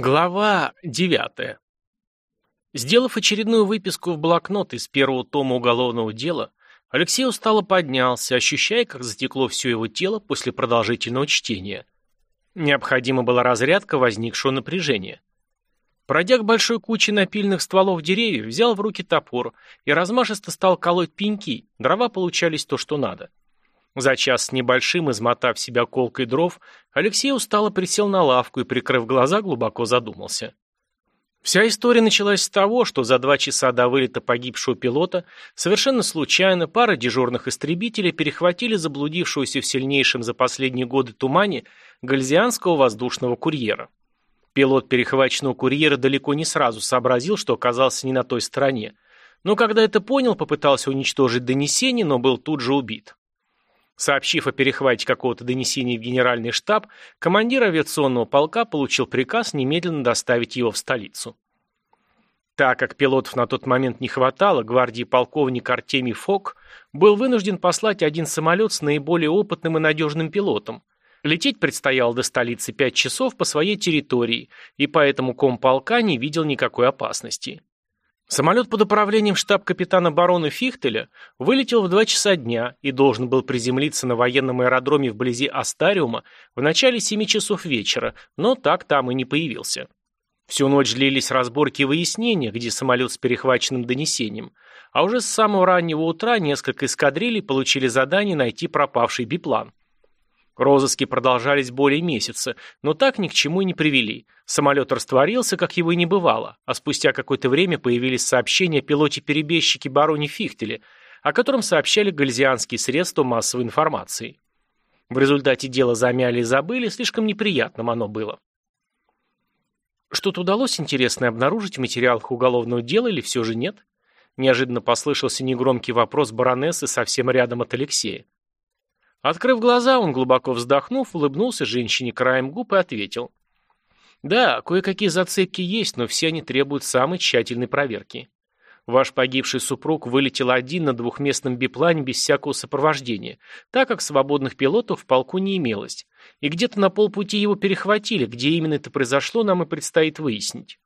Глава девятая. Сделав очередную выписку в блокнот из первого тома уголовного дела, Алексей устало поднялся, ощущая, как затекло все его тело после продолжительного чтения. Необходима была разрядка возникшего напряжения. Пройдя к большой куче напильных стволов деревьев, взял в руки топор и размашисто стал колоть пеньки, дрова получались то, что надо. За час с небольшим, измотав себя колкой дров, Алексей устало присел на лавку и, прикрыв глаза, глубоко задумался. Вся история началась с того, что за два часа до вылета погибшего пилота совершенно случайно пара дежурных истребителей перехватили заблудившегося в сильнейшем за последние годы тумане гальзианского воздушного курьера. Пилот перехваченного курьера далеко не сразу сообразил, что оказался не на той стороне, но когда это понял, попытался уничтожить донесение, но был тут же убит. Сообщив о перехвате какого-то донесения в генеральный штаб, командир авиационного полка получил приказ немедленно доставить его в столицу. Так как пилотов на тот момент не хватало, гвардии полковник Артемий Фок был вынужден послать один самолет с наиболее опытным и надежным пилотом. Лететь предстояло до столицы пять часов по своей территории, и поэтому комполка не видел никакой опасности. Самолет под управлением штаб-капитана барона Фихтеля вылетел в 2 часа дня и должен был приземлиться на военном аэродроме вблизи Астариума в начале 7 часов вечера, но так там и не появился. Всю ночь длились разборки и выяснения, где самолет с перехваченным донесением, а уже с самого раннего утра несколько эскадрилей получили задание найти пропавший биплан. Розыски продолжались более месяца, но так ни к чему и не привели. Самолет растворился, как его и не бывало, а спустя какое-то время появились сообщения о пилоте-перебежчике бароне Фихтеле, о котором сообщали гальзианские средства массовой информации. В результате дела замяли и забыли, слишком неприятным оно было. Что-то удалось интересное обнаружить в материалах уголовного дела или все же нет? Неожиданно послышался негромкий вопрос баронессы совсем рядом от Алексея. Открыв глаза, он, глубоко вздохнув, улыбнулся женщине краем губ и ответил. «Да, кое-какие зацепки есть, но все они требуют самой тщательной проверки. Ваш погибший супруг вылетел один на двухместном биплане без всякого сопровождения, так как свободных пилотов в полку не имелось, и где-то на полпути его перехватили, где именно это произошло, нам и предстоит выяснить.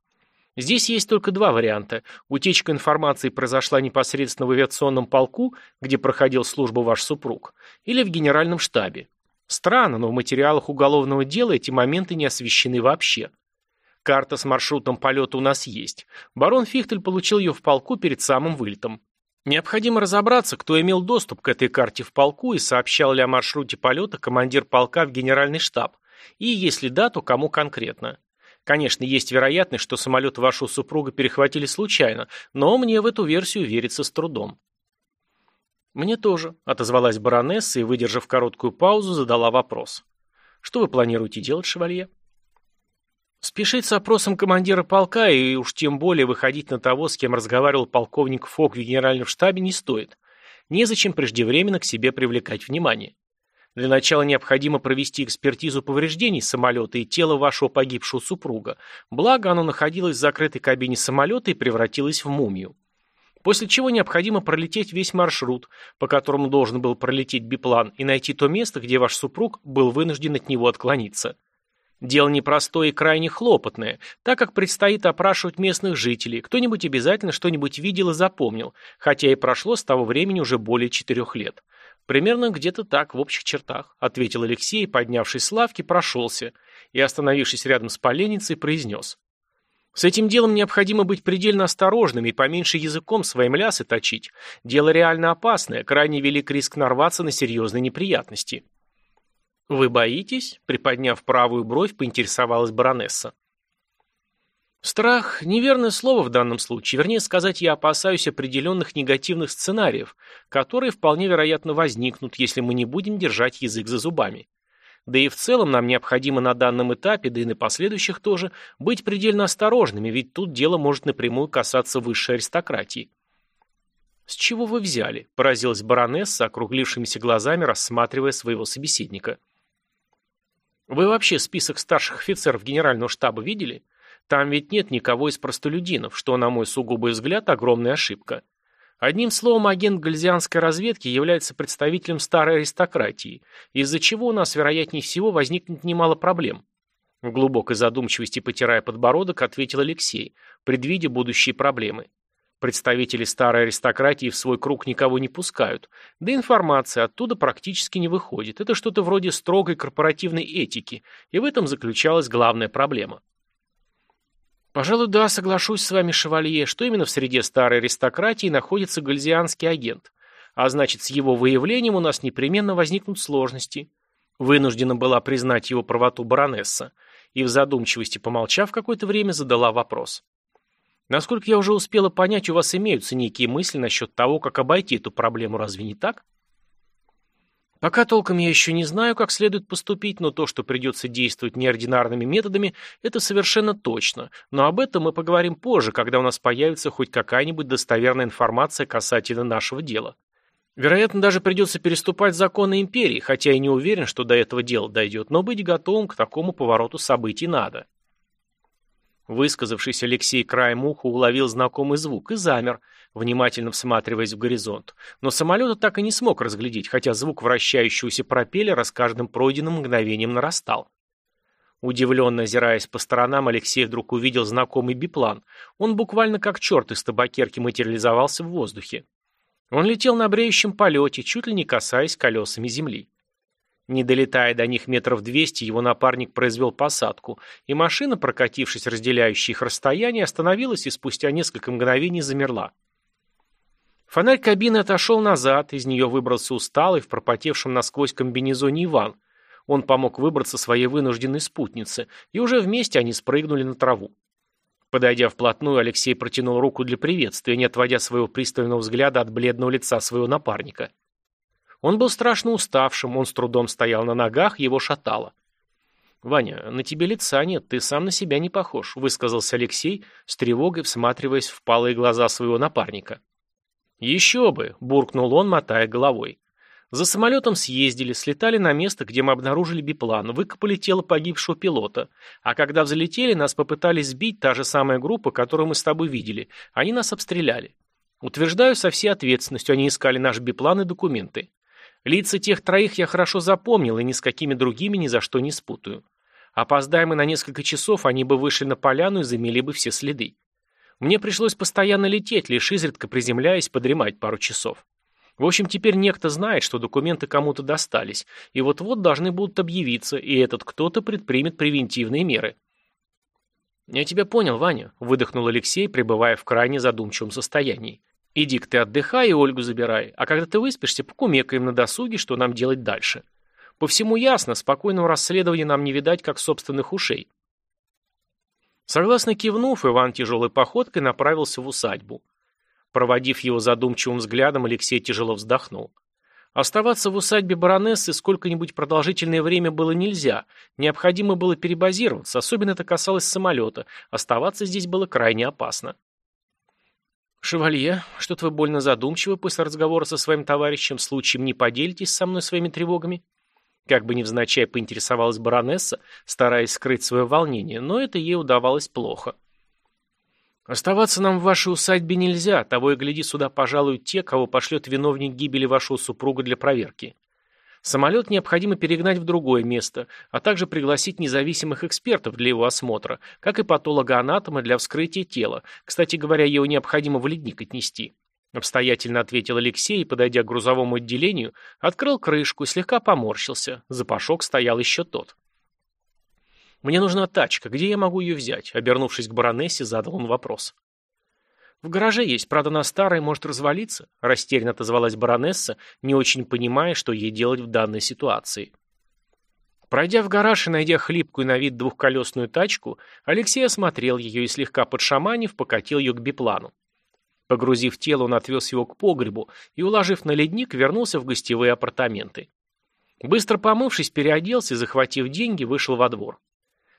Здесь есть только два варианта. Утечка информации произошла непосредственно в авиационном полку, где проходил службу ваш супруг, или в генеральном штабе. Странно, но в материалах уголовного дела эти моменты не освещены вообще. Карта с маршрутом полета у нас есть. Барон Фихтель получил ее в полку перед самым вылетом. Необходимо разобраться, кто имел доступ к этой карте в полку и сообщал ли о маршруте полета командир полка в генеральный штаб, и если да, то кому конкретно. Конечно, есть вероятность, что самолет вашего супруга перехватили случайно, но мне в эту версию верится с трудом. «Мне тоже», — отозвалась баронесса и, выдержав короткую паузу, задала вопрос. «Что вы планируете делать, шевалье?» Спешить с опросом командира полка и уж тем более выходить на того, с кем разговаривал полковник Фок в генеральном штабе, не стоит. Незачем преждевременно к себе привлекать внимание. Для начала необходимо провести экспертизу повреждений самолета и тела вашего погибшего супруга, благо оно находилось в закрытой кабине самолета и превратилось в мумию. После чего необходимо пролететь весь маршрут, по которому должен был пролететь биплан, и найти то место, где ваш супруг был вынужден от него отклониться. Дело непростое и крайне хлопотное, так как предстоит опрашивать местных жителей, кто-нибудь обязательно что-нибудь видел и запомнил, хотя и прошло с того времени уже более четырех лет. «Примерно где-то так, в общих чертах», — ответил Алексей, поднявшись с лавки, прошелся и, остановившись рядом с поленницей, произнес. «С этим делом необходимо быть предельно осторожными и поменьше языком свои лясы точить. Дело реально опасное, крайне велик риск нарваться на серьезные неприятности». «Вы боитесь?» — приподняв правую бровь, поинтересовалась баронесса. Страх – неверное слово в данном случае. Вернее сказать, я опасаюсь определенных негативных сценариев, которые вполне вероятно возникнут, если мы не будем держать язык за зубами. Да и в целом нам необходимо на данном этапе, да и на последующих тоже, быть предельно осторожными, ведь тут дело может напрямую касаться высшей аристократии. «С чего вы взяли?» – поразилась баронесса, округлившимися глазами, рассматривая своего собеседника. «Вы вообще список старших офицеров генерального штаба видели?» Там ведь нет никого из простолюдинов, что, на мой сугубый взгляд, огромная ошибка. Одним словом, агент гальзианской разведки является представителем старой аристократии, из-за чего у нас, вероятнее всего, возникнет немало проблем. В глубокой задумчивости, потирая подбородок, ответил Алексей, предвидя будущие проблемы. Представители старой аристократии в свой круг никого не пускают, да информация оттуда практически не выходит. Это что-то вроде строгой корпоративной этики, и в этом заключалась главная проблема. Пожалуй, да, соглашусь с вами, шевалье, что именно в среде старой аристократии находится гальзианский агент. А значит, с его выявлением у нас непременно возникнут сложности. Вынуждена была признать его правоту баронесса и в задумчивости, помолчав какое-то время, задала вопрос. «Насколько я уже успела понять, у вас имеются некие мысли насчет того, как обойти эту проблему, разве не так?» Пока толком я еще не знаю, как следует поступить, но то, что придется действовать неординарными методами, это совершенно точно. Но об этом мы поговорим позже, когда у нас появится хоть какая-нибудь достоверная информация касательно нашего дела. Вероятно, даже придется переступать законы империи, хотя я не уверен, что до этого дела дойдет, но быть готовым к такому повороту событий надо. Высказавшийся Алексей краем уха уловил знакомый звук и замер, внимательно всматриваясь в горизонт. Но самолета так и не смог разглядеть, хотя звук вращающегося пропеллера с каждым пройденным мгновением нарастал. Удивленно озираясь по сторонам, Алексей вдруг увидел знакомый биплан. Он буквально как черт из табакерки материализовался в воздухе. Он летел на бреющем полете, чуть ли не касаясь колесами земли. Не долетая до них метров двести, его напарник произвел посадку, и машина, прокатившись разделяющие их расстояние, остановилась и спустя несколько мгновений замерла. Фонарь кабины отошел назад, из нее выбрался усталый, в пропотевшем насквозь комбинезоне Иван. Он помог выбраться своей вынужденной спутнице, и уже вместе они спрыгнули на траву. Подойдя вплотную, Алексей протянул руку для приветствия, не отводя своего пристального взгляда от бледного лица своего напарника. Он был страшно уставшим, он с трудом стоял на ногах, его шатало. «Ваня, на тебе лица нет, ты сам на себя не похож», — высказался Алексей, с тревогой всматриваясь в палые глаза своего напарника. «Еще бы!» — буркнул он, мотая головой. За самолетом съездили, слетали на место, где мы обнаружили биплан, выкопали тело погибшего пилота. А когда взлетели, нас попытались сбить та же самая группа, которую мы с тобой видели. Они нас обстреляли. Утверждаю со всей ответственностью, они искали наш биплан и документы. Лица тех троих я хорошо запомнил и ни с какими другими ни за что не спутаю. Опоздаем мы на несколько часов, они бы вышли на поляну и замели бы все следы. Мне пришлось постоянно лететь, лишь изредка приземляясь, подремать пару часов. В общем, теперь некто знает, что документы кому-то достались, и вот-вот должны будут объявиться, и этот кто-то предпримет превентивные меры. «Я тебя понял, Ваня», — выдохнул Алексей, пребывая в крайне задумчивом состоянии. «Иди-ка ты отдыхай и Ольгу забирай, а когда ты выспишься, покумекаем на досуге, что нам делать дальше. По всему ясно, спокойного расследования нам не видать, как собственных ушей». Согласно кивнув, Иван тяжелой походкой направился в усадьбу. Проводив его задумчивым взглядом, Алексей тяжело вздохнул. Оставаться в усадьбе баронессы сколько-нибудь продолжительное время было нельзя. Необходимо было перебазироваться, особенно это касалось самолета. Оставаться здесь было крайне опасно. «Шевалье, что-то вы больно задумчивы после разговора со своим товарищем, случаем не поделитесь со мной своими тревогами?» Как бы невзначай поинтересовалась баронесса, стараясь скрыть свое волнение, но это ей удавалось плохо. Оставаться нам в вашей усадьбе нельзя, того и гляди, сюда пожалуют те, кого пошлет виновник гибели вашего супруга для проверки. Самолет необходимо перегнать в другое место, а также пригласить независимых экспертов для его осмотра, как и патолога-анатома для вскрытия тела. Кстати говоря, его необходимо в ледник отнести. Обстоятельно ответил Алексей подойдя к грузовому отделению, открыл крышку слегка поморщился. Запашок стоял еще тот. «Мне нужна тачка. Где я могу ее взять?» Обернувшись к баронессе, задал он вопрос. «В гараже есть, правда, на старой может развалиться», растерянно отозвалась баронесса, не очень понимая, что ей делать в данной ситуации. Пройдя в гараж и найдя хлипкую на вид двухколесную тачку, Алексей осмотрел ее и, слегка подшаманив, покатил ее к биплану. Погрузив тело, он отвез его к погребу и, уложив на ледник, вернулся в гостевые апартаменты. Быстро помывшись, переоделся и, захватив деньги, вышел во двор.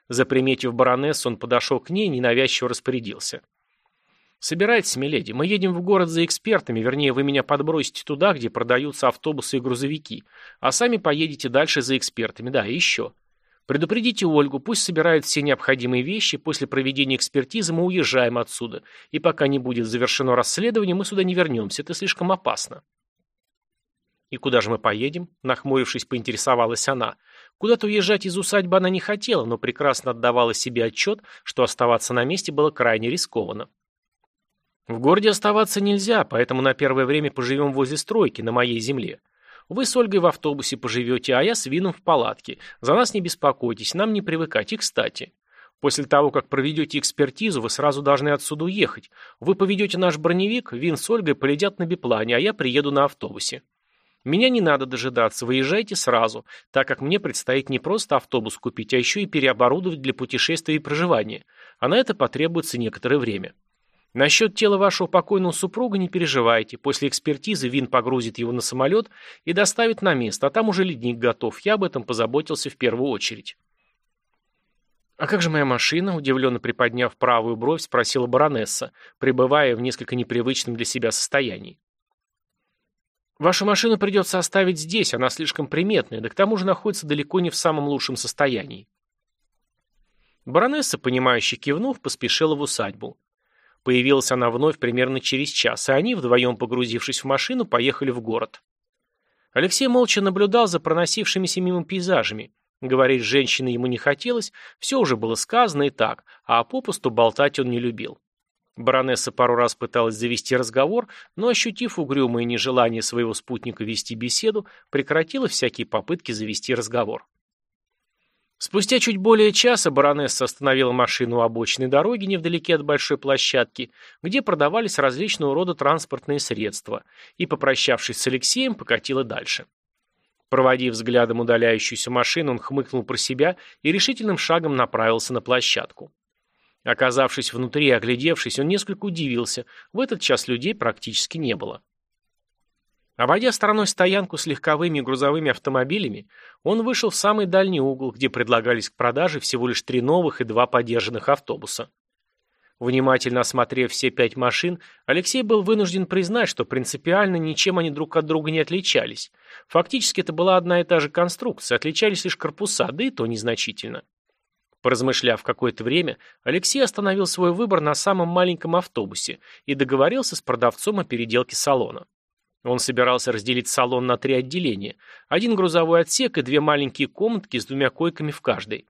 Заприметив баронессу, он подошел к ней и ненавязчиво распорядился. «Собирайтесь, миледи, мы едем в город за экспертами, вернее, вы меня подбросите туда, где продаются автобусы и грузовики, а сами поедете дальше за экспертами, да, и еще. Предупредите Ольгу, пусть собирает все необходимые вещи, после проведения экспертизы мы уезжаем отсюда, и пока не будет завершено расследование, мы сюда не вернемся, это слишком опасно». «И куда же мы поедем?» – нахмурившись, поинтересовалась она. Куда-то уезжать из усадьбы она не хотела, но прекрасно отдавала себе отчет, что оставаться на месте было крайне рискованно. В городе оставаться нельзя, поэтому на первое время поживем возле стройки, на моей земле. Вы с Ольгой в автобусе поживете, а я с Вином в палатке. За нас не беспокойтесь, нам не привыкать. И кстати, после того, как проведете экспертизу, вы сразу должны отсюда уехать. Вы поведете наш броневик, Вин с Ольгой полетят на биплане, а я приеду на автобусе. Меня не надо дожидаться, выезжайте сразу, так как мне предстоит не просто автобус купить, а еще и переоборудовать для путешествия и проживания, а на это потребуется некоторое время. Насчет тела вашего покойного супруга не переживайте. После экспертизы Вин погрузит его на самолет и доставит на место, а там уже ледник готов. Я об этом позаботился в первую очередь. «А как же моя машина?» – удивленно приподняв правую бровь, спросила баронесса, пребывая в несколько непривычном для себя состоянии. «Вашу машину придется оставить здесь, она слишком приметная, да к тому же находится далеко не в самом лучшем состоянии». Баронесса, понимающе кивнув, поспешила в усадьбу. Появилась она вновь примерно через час, и они, вдвоем погрузившись в машину, поехали в город. Алексей молча наблюдал за проносившимися мимо пейзажами. Говорить с женщиной ему не хотелось, все уже было сказано и так, а попусту болтать он не любил. Баронесса пару раз пыталась завести разговор, но, ощутив угрюмое нежелание своего спутника вести беседу, прекратила всякие попытки завести разговор. Спустя чуть более часа баронесса остановила машину у обочины дороги невдалеке от большой площадки, где продавались различного рода транспортные средства, и, попрощавшись с Алексеем, покатила дальше. Проводив взглядом удаляющуюся машину, он хмыкнул про себя и решительным шагом направился на площадку. Оказавшись внутри и оглядевшись, он несколько удивился. В этот час людей практически не было. Обойдя стороной стоянку с легковыми и грузовыми автомобилями, он вышел в самый дальний угол, где предлагались к продаже всего лишь три новых и два подержанных автобуса. Внимательно осмотрев все пять машин, Алексей был вынужден признать, что принципиально ничем они друг от друга не отличались. Фактически это была одна и та же конструкция, отличались лишь корпуса, да и то незначительно. Поразмышляв какое-то время, Алексей остановил свой выбор на самом маленьком автобусе и договорился с продавцом о переделке салона. Он собирался разделить салон на три отделения. Один грузовой отсек и две маленькие комнатки с двумя койками в каждой.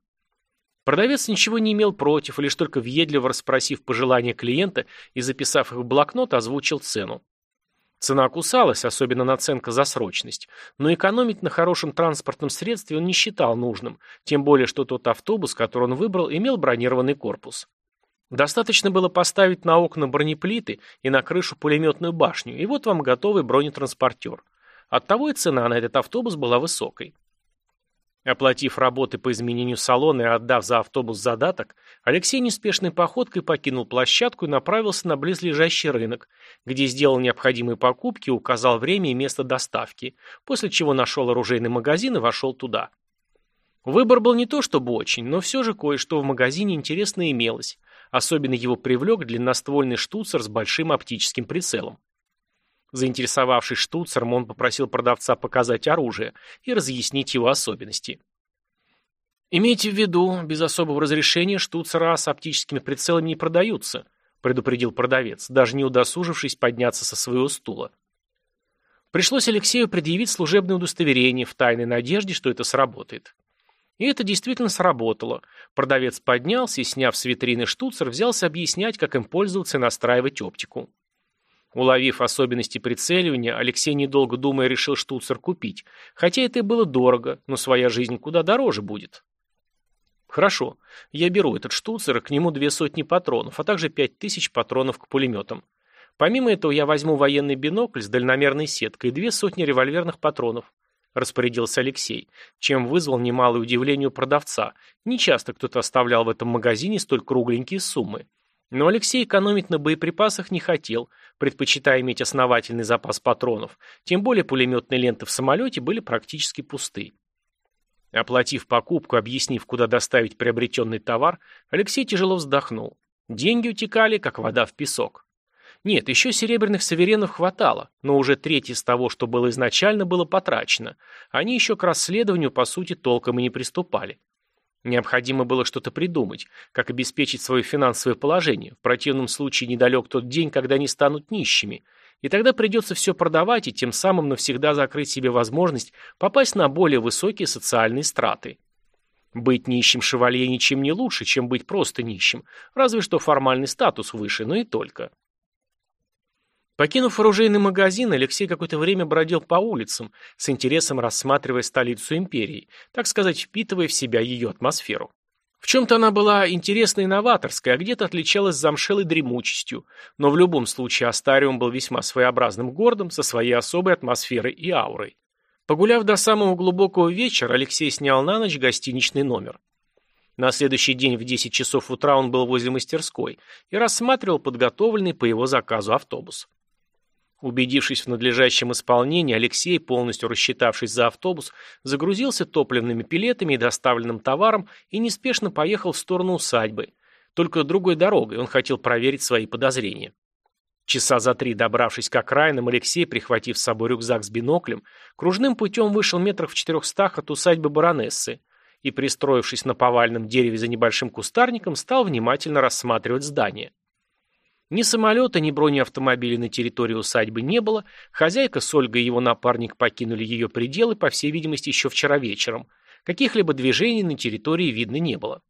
Продавец ничего не имел против, лишь только въедливо расспросив пожелания клиента и записав их в блокнот, озвучил цену. Цена кусалась, особенно наценка за срочность, но экономить на хорошем транспортном средстве он не считал нужным, тем более что тот автобус, который он выбрал, имел бронированный корпус. Достаточно было поставить на окна бронеплиты и на крышу пулеметную башню, и вот вам готовый бронетранспортер. Оттого и цена на этот автобус была высокой. Оплатив работы по изменению салона и отдав за автобус задаток, Алексей неспешной походкой покинул площадку и направился на близлежащий рынок, где сделал необходимые покупки указал время и место доставки, после чего нашел оружейный магазин и вошел туда. Выбор был не то чтобы очень, но все же кое-что в магазине интересно имелось, Особенно его привлек длинноствольный штуцер с большим оптическим прицелом. Заинтересовавшись штуцером, он попросил продавца показать оружие и разъяснить его особенности. «Имейте в виду, без особого разрешения штуцера с оптическими прицелами не продаются», предупредил продавец, даже не удосужившись подняться со своего стула. Пришлось Алексею предъявить служебное удостоверение в тайной надежде, что это сработает. И это действительно сработало. Продавец поднялся и, сняв с витрины штуцер, взялся объяснять, как им пользоваться и настраивать оптику. Уловив особенности прицеливания, Алексей, недолго думая, решил штуцер купить. Хотя это и было дорого, но своя жизнь куда дороже будет. Хорошо, я беру этот штуцер, к нему две сотни патронов, а также пять тысяч патронов к пулеметам. Помимо этого я возьму военный бинокль с дальномерной сеткой и две сотни револьверных патронов. — распорядился Алексей, чем вызвал немалое удивление у продавца. Нечасто кто-то оставлял в этом магазине столь кругленькие суммы. Но Алексей экономить на боеприпасах не хотел, предпочитая иметь основательный запас патронов, тем более пулеметные ленты в самолете были практически пусты. Оплатив покупку, объяснив, куда доставить приобретенный товар, Алексей тяжело вздохнул. Деньги утекали, как вода в песок. Нет, еще серебряных саверенов хватало, но уже треть из того, что было изначально, было потрачено. Они еще к расследованию, по сути, толком и не приступали. Необходимо было что-то придумать, как обеспечить свое финансовое положение. В противном случае недалек тот день, когда они станут нищими. И тогда придется все продавать и тем самым навсегда закрыть себе возможность попасть на более высокие социальные страты. Быть нищим шевалье ничем не лучше, чем быть просто нищим, разве что формальный статус выше, но и только. Покинув оружейный магазин, Алексей какое-то время бродил по улицам, с интересом рассматривая столицу империи, так сказать, впитывая в себя ее атмосферу. В чем-то она была интересной и новаторской, а где-то отличалась замшелой дремучестью, но в любом случае Астариум был весьма своеобразным городом со своей особой атмосферой и аурой. Погуляв до самого глубокого вечера, Алексей снял на ночь гостиничный номер. На следующий день в 10 часов утра он был возле мастерской и рассматривал подготовленный по его заказу автобус. Убедившись в надлежащем исполнении, Алексей, полностью рассчитавшись за автобус, загрузился топливными пилетами и доставленным товаром и неспешно поехал в сторону усадьбы. Только другой дорогой он хотел проверить свои подозрения. Часа за три, добравшись к окраинам, Алексей, прихватив с собой рюкзак с биноклем, кружным путем вышел метров в четырехстах от усадьбы баронессы и, пристроившись на повальном дереве за небольшим кустарником, стал внимательно рассматривать здание. Ни самолета, ни бронеавтомобиля на территории усадьбы не было, хозяйка с Ольгой и его напарник покинули ее пределы, по всей видимости, еще вчера вечером. Каких-либо движений на территории видно не было.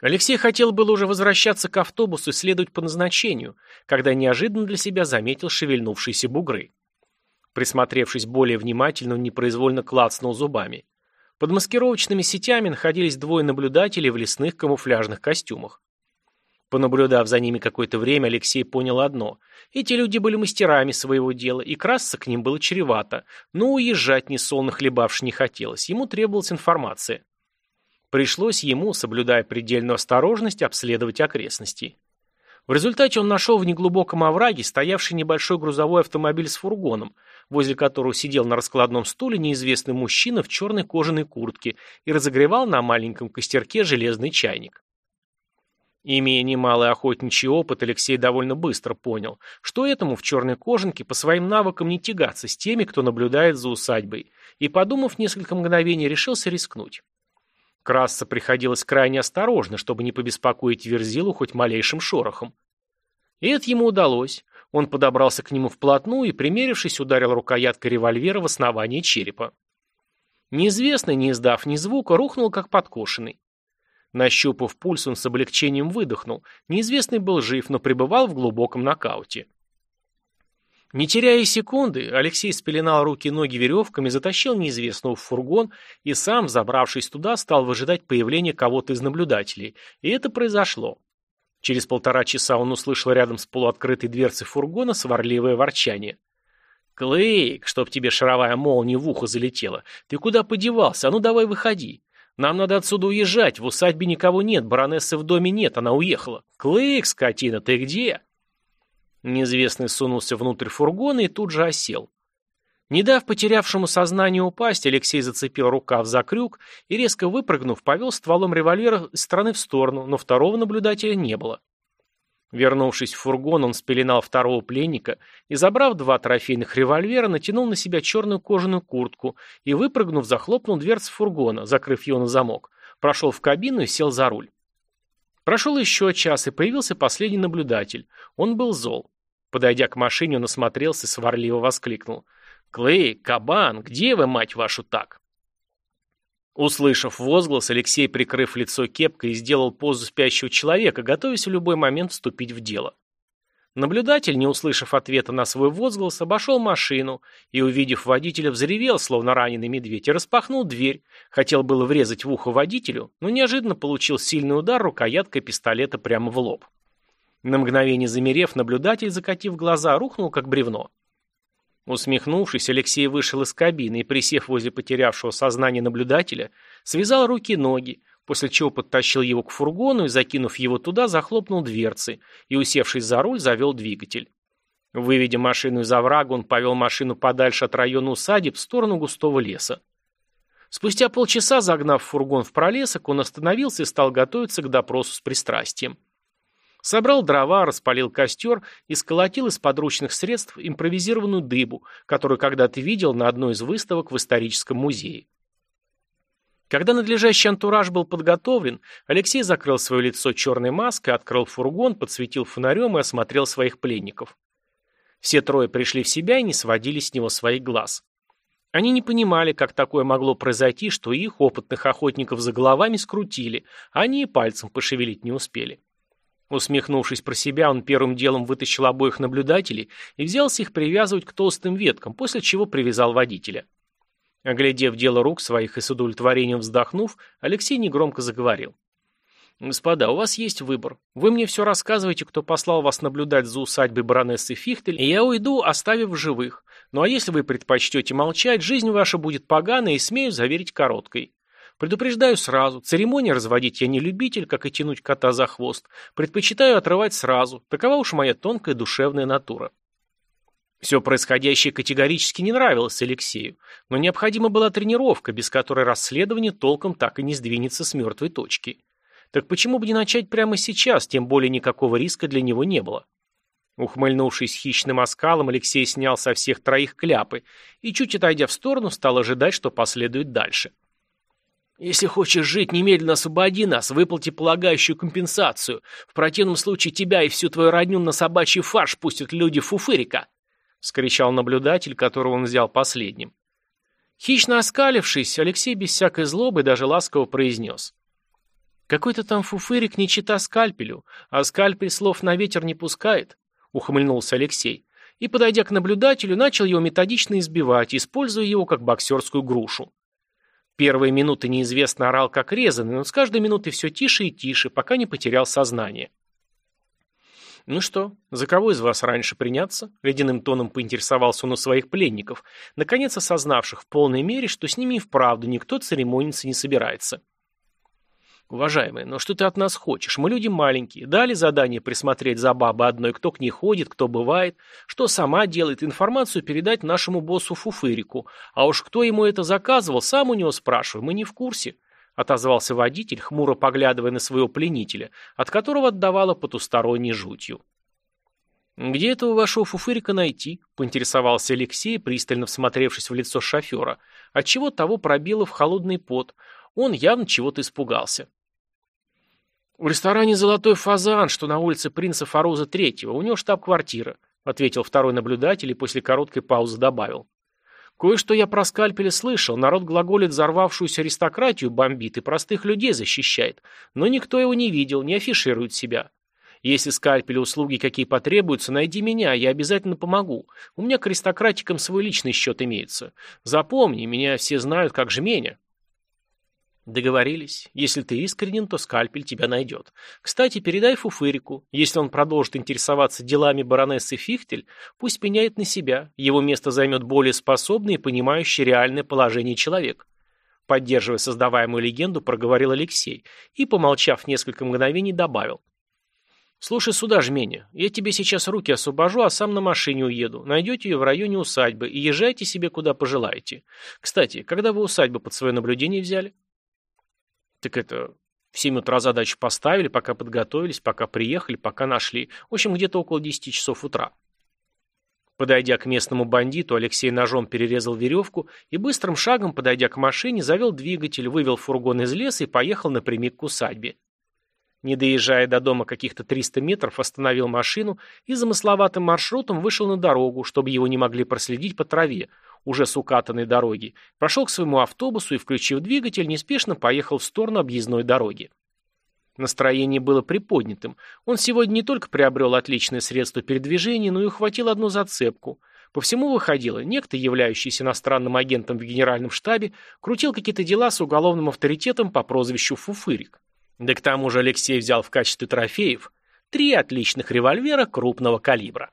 Алексей хотел было уже возвращаться к автобусу и следовать по назначению, когда неожиданно для себя заметил шевельнувшиеся бугры. Присмотревшись более внимательно, он непроизвольно клацнул зубами. Под маскировочными сетями находились двое наблюдателей в лесных камуфляжных костюмах. Понаблюдав за ними какое-то время, Алексей понял одно. Эти люди были мастерами своего дела, и красться к ним было чревато, но уезжать несолно хлебавши не хотелось, ему требовалась информация. Пришлось ему, соблюдая предельную осторожность, обследовать окрестности. В результате он нашел в неглубоком овраге стоявший небольшой грузовой автомобиль с фургоном, возле которого сидел на раскладном стуле неизвестный мужчина в черной кожаной куртке и разогревал на маленьком костерке железный чайник. Имея немалый охотничий опыт, Алексей довольно быстро понял, что этому в черной кожанке по своим навыкам не тягаться с теми, кто наблюдает за усадьбой, и, подумав несколько мгновений, решился рискнуть. Красться приходилось крайне осторожно, чтобы не побеспокоить Верзилу хоть малейшим шорохом. И это ему удалось. Он подобрался к нему вплотную и, примерившись, ударил рукояткой револьвера в основание черепа. Неизвестный, не издав ни звука, рухнул как подкошенный. Нащупав пульс, он с облегчением выдохнул. Неизвестный был жив, но пребывал в глубоком нокауте. Не теряя секунды, Алексей спеленал руки и ноги веревками, затащил неизвестного в фургон и сам, забравшись туда, стал выжидать появления кого-то из наблюдателей. И это произошло. Через полтора часа он услышал рядом с полуоткрытой дверцей фургона сварливое ворчание. «Клейк, чтоб тебе шаровая молния в ухо залетела! Ты куда подевался? А ну давай выходи!» Нам надо отсюда уезжать, в усадьбе никого нет, баронессы в доме нет, она уехала. Клык, скотина, ты где?» Неизвестный сунулся внутрь фургона и тут же осел. Не дав потерявшему сознание упасть, Алексей зацепил рукав за крюк и, резко выпрыгнув, повел стволом револьвера из стороны в сторону, но второго наблюдателя не было. Вернувшись в фургон, он спеленал второго пленника и, забрав два трофейных револьвера, натянул на себя черную кожаную куртку и, выпрыгнув, захлопнул дверцу фургона, закрыв его на замок, прошел в кабину и сел за руль. Прошел еще час, и появился последний наблюдатель. Он был зол. Подойдя к машине, он осмотрелся и сварливо воскликнул. «Клей, кабан, где вы, мать вашу, так?» Услышав возглас, Алексей, прикрыв лицо кепкой, сделал позу спящего человека, готовясь в любой момент вступить в дело. Наблюдатель, не услышав ответа на свой возглас, обошел машину и, увидев водителя, взревел, словно раненый медведь, и распахнул дверь. Хотел было врезать в ухо водителю, но неожиданно получил сильный удар рукояткой пистолета прямо в лоб. На мгновение замерев, наблюдатель, закатив глаза, рухнул как бревно. Усмехнувшись, Алексей вышел из кабины и, присев возле потерявшего сознание наблюдателя, связал руки и ноги, после чего подтащил его к фургону и, закинув его туда, захлопнул дверцы и, усевшись за руль, завел двигатель. Выведя машину из оврага, он повел машину подальше от района усадеб в сторону густого леса. Спустя полчаса, загнав фургон в пролесок, он остановился и стал готовиться к допросу с пристрастием. Собрал дрова, распалил костер и сколотил из подручных средств импровизированную дыбу, которую когда-то видел на одной из выставок в историческом музее. Когда надлежащий антураж был подготовлен, Алексей закрыл свое лицо черной маской, открыл фургон, подсветил фонарем и осмотрел своих пленников. Все трое пришли в себя и не сводили с него своих глаз. Они не понимали, как такое могло произойти, что их, опытных охотников, за головами скрутили, а они и пальцем пошевелить не успели. Усмехнувшись про себя, он первым делом вытащил обоих наблюдателей и взялся их привязывать к толстым веткам, после чего привязал водителя. Оглядев дело рук своих и с удовлетворением вздохнув, Алексей негромко заговорил. «Господа, у вас есть выбор. Вы мне все рассказываете, кто послал вас наблюдать за усадьбой баронессы Фихтель, и я уйду, оставив живых. Ну а если вы предпочтете молчать, жизнь ваша будет поганой и, смею заверить, короткой. Предупреждаю сразу, церемонии разводить я не любитель, как и тянуть кота за хвост. Предпочитаю отрывать сразу. Такова уж моя тонкая душевная натура. Все происходящее категорически не нравилось Алексею, но необходима была тренировка, без которой расследование толком так и не сдвинется с мертвой точки. Так почему бы не начать прямо сейчас, тем более никакого риска для него не было. Ухмыльнувшись хищным оскалом, Алексей снял со всех троих кляпы и, чуть отойдя в сторону, стал ожидать, что последует дальше. «Если хочешь жить, немедленно освободи нас, выплати полагающую компенсацию. В противном случае тебя и всю твою родню на собачий фарш пустят люди фуфырика!» — вскричал наблюдатель, которого он взял последним. Хищно оскалившись, Алексей без всякой злобы даже ласково произнес. «Какой-то там фуфырик не чита скальпелю, а скальпель слов на ветер не пускает», — ухмыльнулся Алексей, и, подойдя к наблюдателю, начал его методично избивать, используя его как боксерскую грушу. Первые минуты неизвестно орал как резанный, но с каждой минутой все тише и тише, пока не потерял сознание. «Ну что, за кого из вас раньше приняться?» — ледяным тоном поинтересовался он у своих пленников, наконец осознавших в полной мере, что с ними и вправду никто церемониться не собирается. «Уважаемые, но что ты от нас хочешь? Мы люди маленькие. Дали задание присмотреть за бабой одной, кто к ней ходит, кто бывает, что сама делает, информацию передать нашему боссу Фуфырику. А уж кто ему это заказывал, сам у него спрашиваю, мы не в курсе». Отозвался водитель, хмуро поглядывая на своего пленителя, от которого отдавало потусторонней жутью. «Где этого вашего фуфырика найти?» — поинтересовался Алексей, пристально всмотревшись в лицо шофера, отчего того пробило в холодный пот. Он явно чего-то испугался. «В ресторане «Золотой фазан», что на улице принца Фаруза Третьего. У него штаб-квартира», — ответил второй наблюдатель и после короткой паузы добавил. «Кое-что я про скальпели слышал. Народ глаголит взорвавшуюся аристократию бомбит и простых людей защищает. Но никто его не видел, не афиширует себя. Если скальпели услуги какие потребуются, найди меня, я обязательно помогу. У меня к аристократикам свой личный счет имеется. Запомни, меня все знают как жменя». Договорились. Если ты искренен, то скальпель тебя найдет. Кстати, передай Фуфырику. Если он продолжит интересоваться делами баронессы Фихтель, пусть меняет на себя. Его место займет более способный и понимающий реальное положение человек. Поддерживая создаваемую легенду, проговорил Алексей и, помолчав несколько мгновений, добавил. «Слушай сюда, жменя, я тебе сейчас руки освобожу, а сам на машине уеду. Найдете ее в районе усадьбы и езжайте себе куда пожелаете. Кстати, когда вы усадьбу под свое наблюдение взяли?» Так это, в 7 утра задачу поставили, пока подготовились, пока приехали, пока нашли. В общем, где-то около 10 часов утра. Подойдя к местному бандиту, Алексей ножом перерезал веревку и быстрым шагом, подойдя к машине, завел двигатель, вывел фургон из леса и поехал напрямик к усадьбе. Не доезжая до дома каких-то 300 метров, остановил машину и замысловатым маршрутом вышел на дорогу, чтобы его не могли проследить по траве, уже с укатанной дороги, прошел к своему автобусу и, включив двигатель, неспешно поехал в сторону объездной дороги. Настроение было приподнятым. Он сегодня не только приобрел отличное средство передвижения, но и ухватил одну зацепку. По всему выходило, некто, являющийся иностранным агентом в генеральном штабе, крутил какие-то дела с уголовным авторитетом по прозвищу Фуфырик. Да к тому же Алексей взял в качестве трофеев три отличных револьвера крупного калибра.